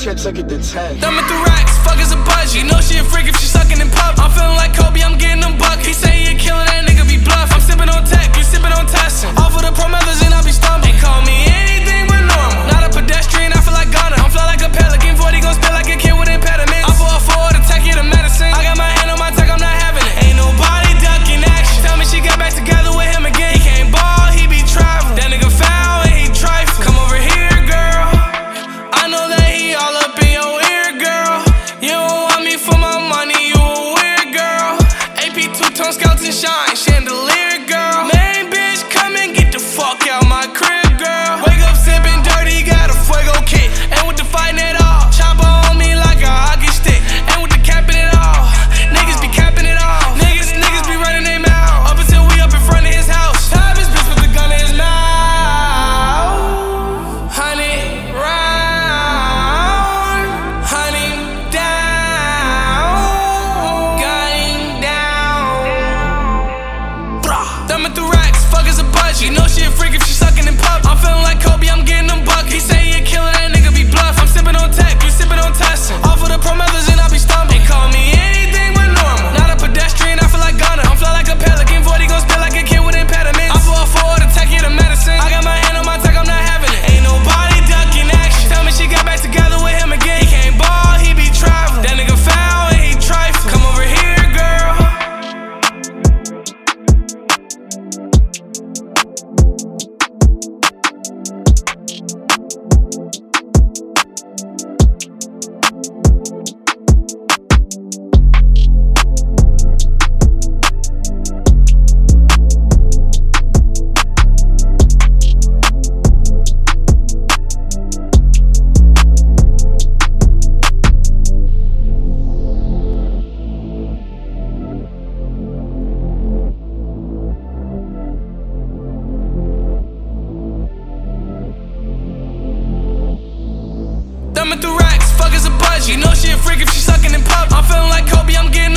check, took it to 10. Thumb at the racks, fuck is a budgie. You know she a freak if she sucking in pub. I'm feeling like Kobe, I'm getting them buck. He say he a killer that shine. Thumbing through racks, fuck is a budge. You know she a freak if she's sucking in public. I'm feeling like Kobe, I'm getting.